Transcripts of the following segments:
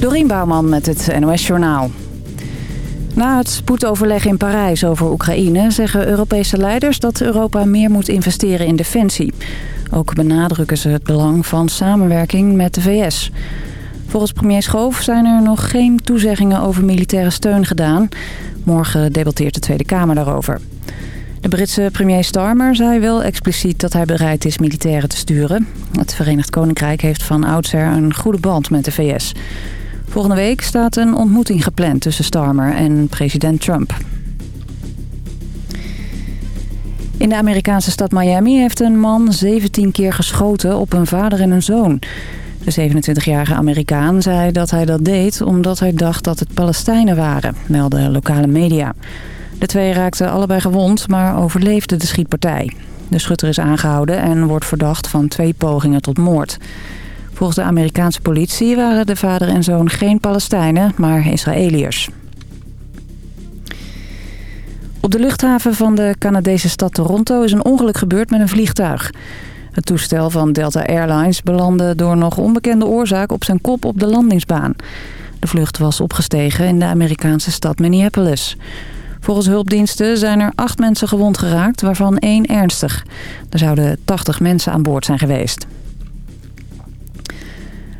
Dorien Bouwman met het NOS Journaal. Na het spoedoverleg in Parijs over Oekraïne zeggen Europese leiders dat Europa meer moet investeren in defensie. Ook benadrukken ze het belang van samenwerking met de VS. Volgens premier Schoof zijn er nog geen toezeggingen over militaire steun gedaan. Morgen debatteert de Tweede Kamer daarover. De Britse premier Starmer zei wel expliciet dat hij bereid is militairen te sturen. Het Verenigd Koninkrijk heeft van oudsher een goede band met de VS. Volgende week staat een ontmoeting gepland tussen Starmer en president Trump. In de Amerikaanse stad Miami heeft een man 17 keer geschoten op een vader en een zoon. De 27-jarige Amerikaan zei dat hij dat deed omdat hij dacht dat het Palestijnen waren, melden lokale media. De twee raakten allebei gewond, maar overleefden de schietpartij. De schutter is aangehouden en wordt verdacht van twee pogingen tot moord. Volgens de Amerikaanse politie waren de vader en zoon geen Palestijnen, maar Israëliërs. Op de luchthaven van de Canadese stad Toronto is een ongeluk gebeurd met een vliegtuig. Het toestel van Delta Airlines belandde door nog onbekende oorzaak op zijn kop op de landingsbaan. De vlucht was opgestegen in de Amerikaanse stad Minneapolis. Volgens hulpdiensten zijn er acht mensen gewond geraakt, waarvan één ernstig. Er zouden 80 mensen aan boord zijn geweest.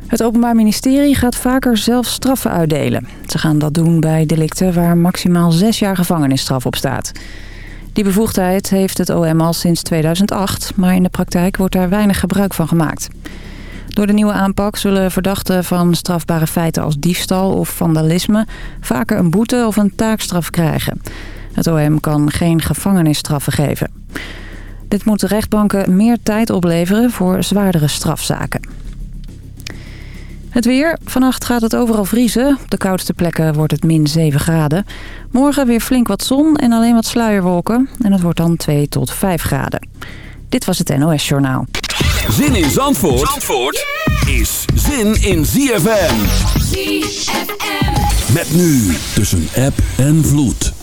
Het Openbaar Ministerie gaat vaker zelf straffen uitdelen. Ze gaan dat doen bij delicten waar maximaal zes jaar gevangenisstraf op staat. Die bevoegdheid heeft het OM al sinds 2008, maar in de praktijk wordt daar weinig gebruik van gemaakt. Door de nieuwe aanpak zullen verdachten van strafbare feiten als diefstal of vandalisme vaker een boete of een taakstraf krijgen. Het OM kan geen gevangenisstraffen geven. Dit moet de rechtbanken meer tijd opleveren voor zwaardere strafzaken. Het weer. Vannacht gaat het overal vriezen. Op de koudste plekken wordt het min 7 graden. Morgen weer flink wat zon en alleen wat sluierwolken. En het wordt dan 2 tot 5 graden. Dit was het NOS Journaal. Zin in Zandvoort, Zandvoort is zin in ZFM. ZFM. Met nu tussen app en vloed.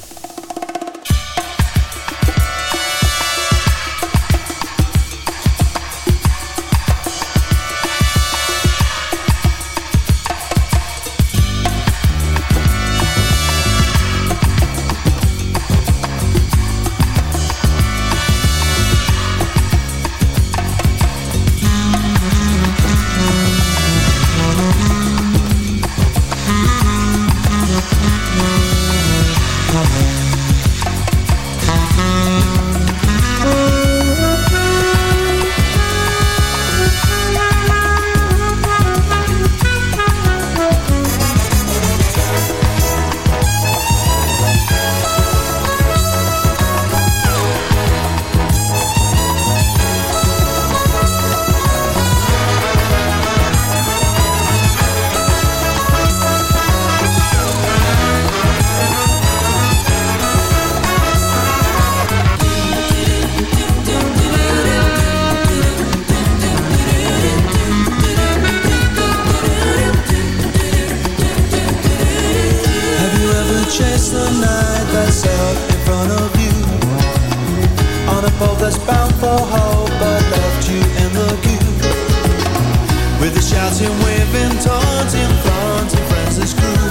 We've been taunting, taunting, Francis Crew,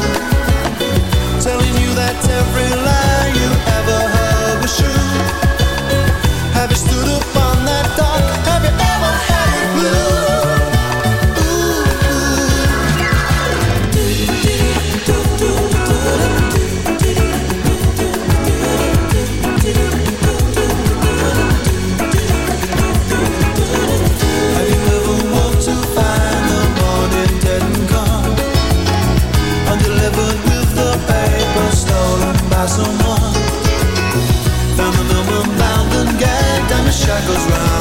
telling you that every lie you ever heard was true. Have you stood upon that dock? Shackles round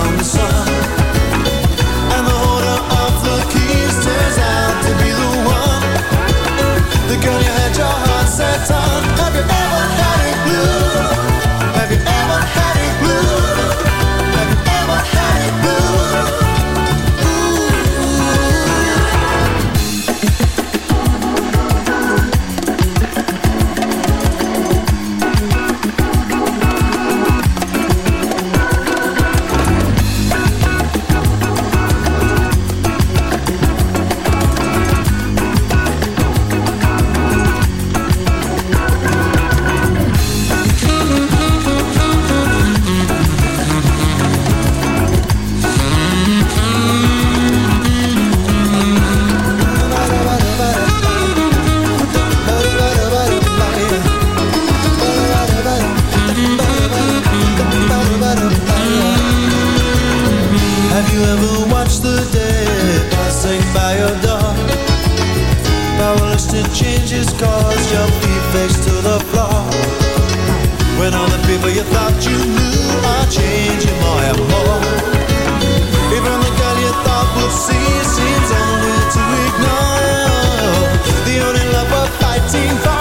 you thought you knew changing. Even the girl you thought would see seems only to ignore. The only love fighting for.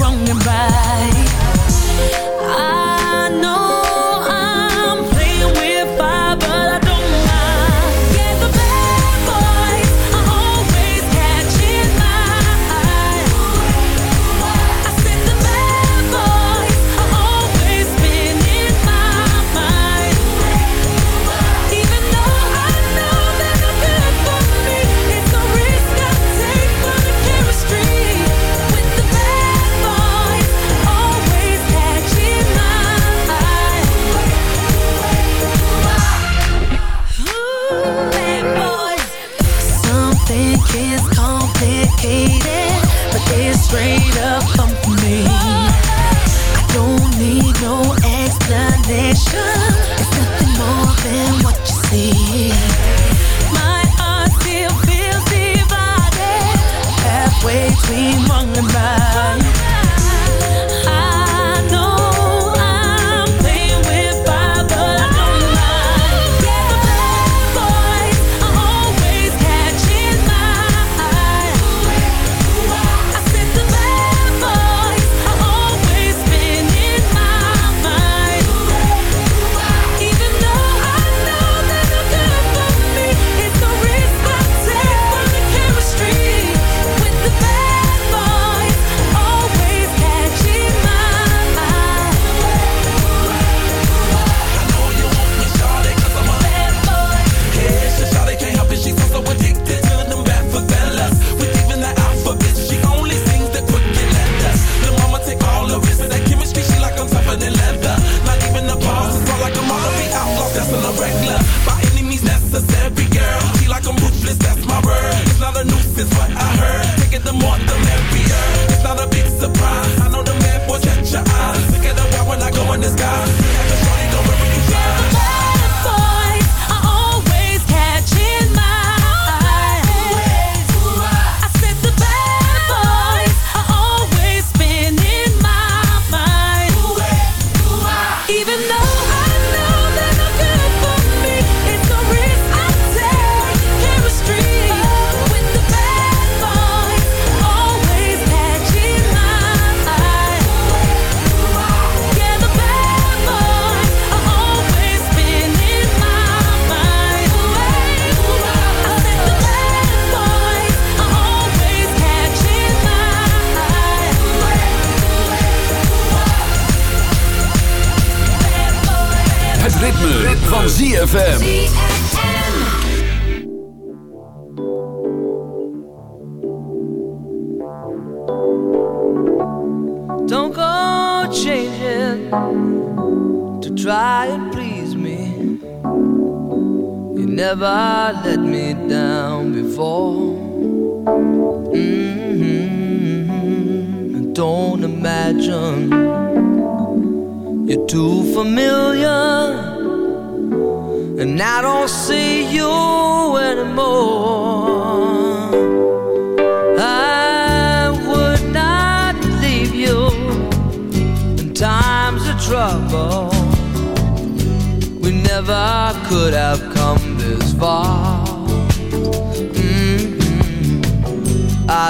wrong and right.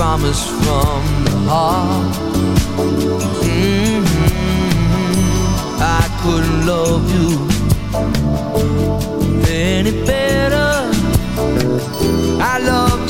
Promise from the heart. Mhm. I couldn't love you any better. I love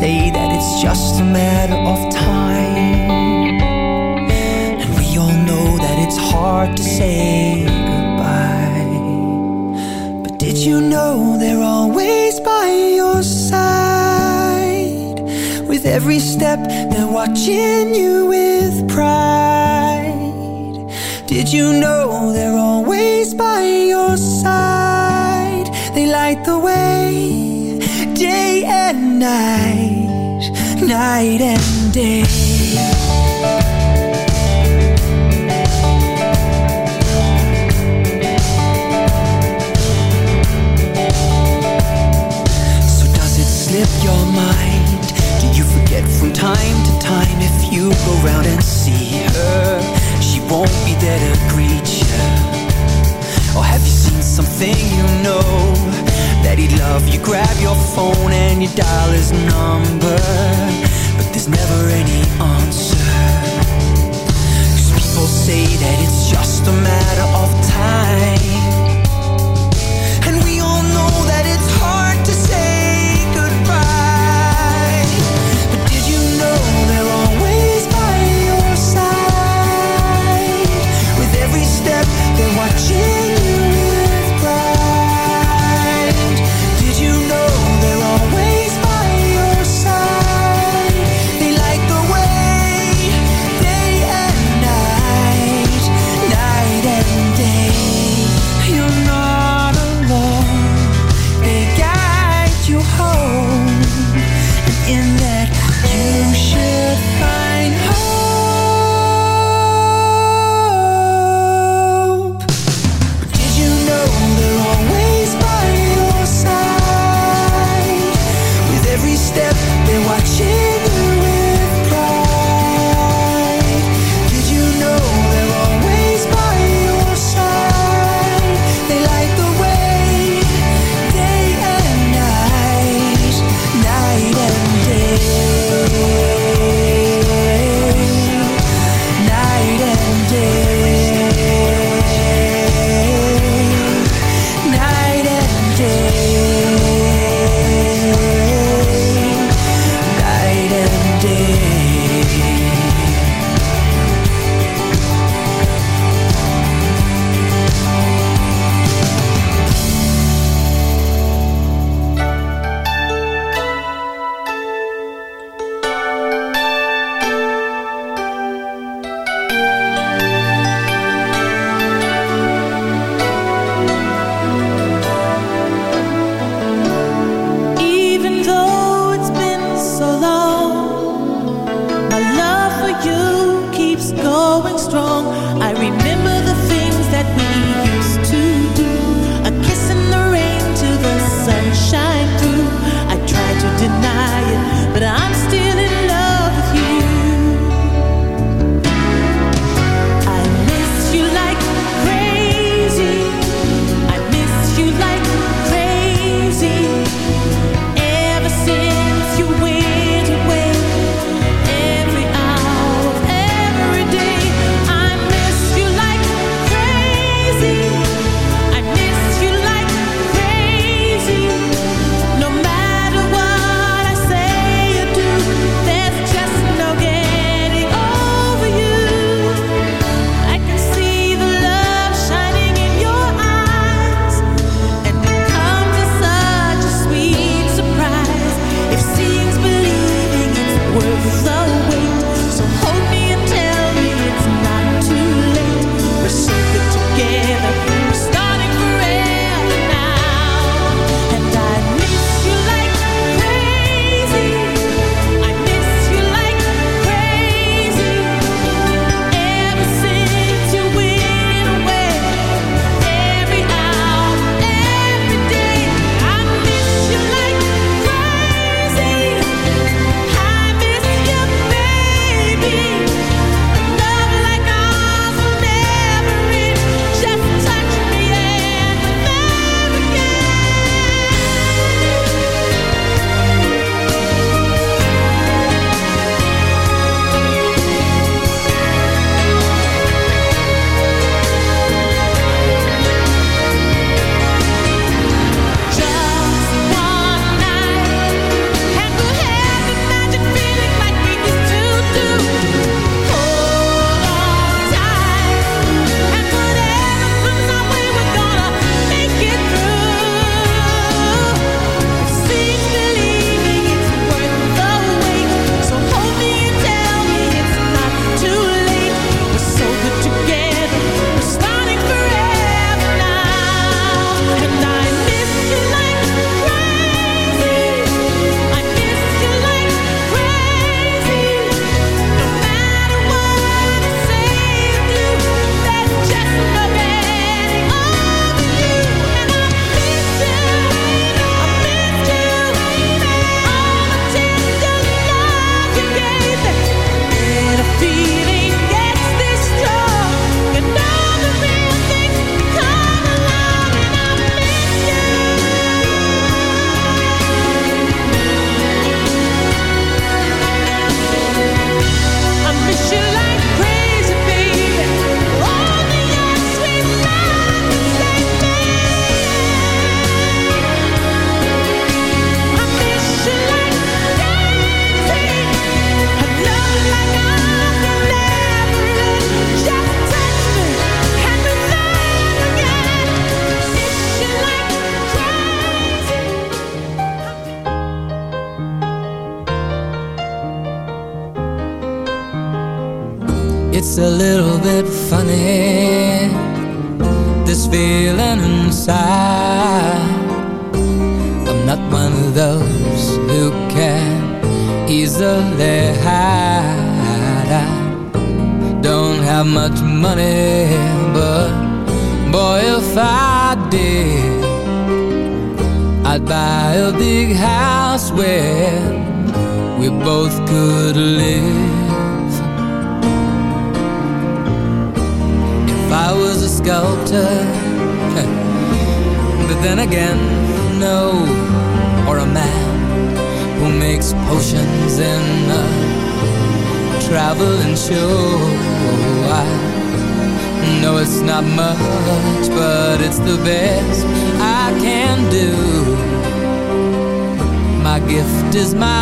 say that it's just a matter of time. And we all know that it's hard to say goodbye. But did you know they're always by your side? With every step, they're watching you night and day. does it slip your mind? do you forget from time to time if you go round and see her? She won't be there to greet you or have you seen something you know? That he'd love you? Grab your phone and you dial his number there's never any answer. Cause people say that it's just a matter of time.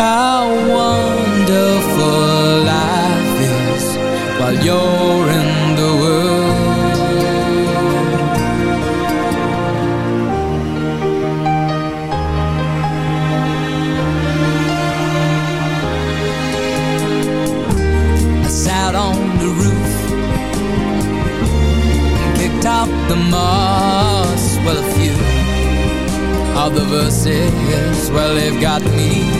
how wonderful life is while you're in the world. I sat on the roof and kicked out the moss. Well, a few of the verses, well, they've got me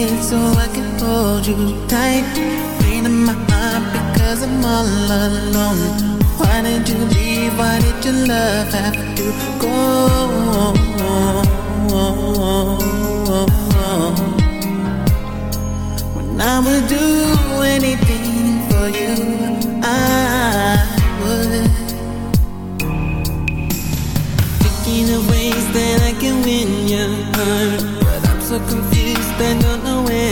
you so I can hold you tight. Pain in my heart because I'm all alone. Why did you leave? Why did your love have to go? When I would do anything for you, I would. Thinking of ways that I can win your heart But I'm so confused, I don't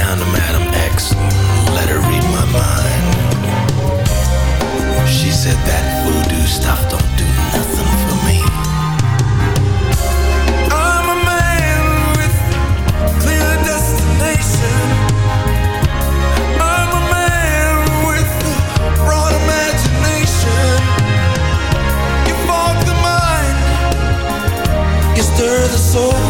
down to Madam X, let her read my mind. She said that voodoo stuff don't do nothing for me. I'm a man with clear destination. I'm a man with broad imagination. You fog the mind, you stir the soul.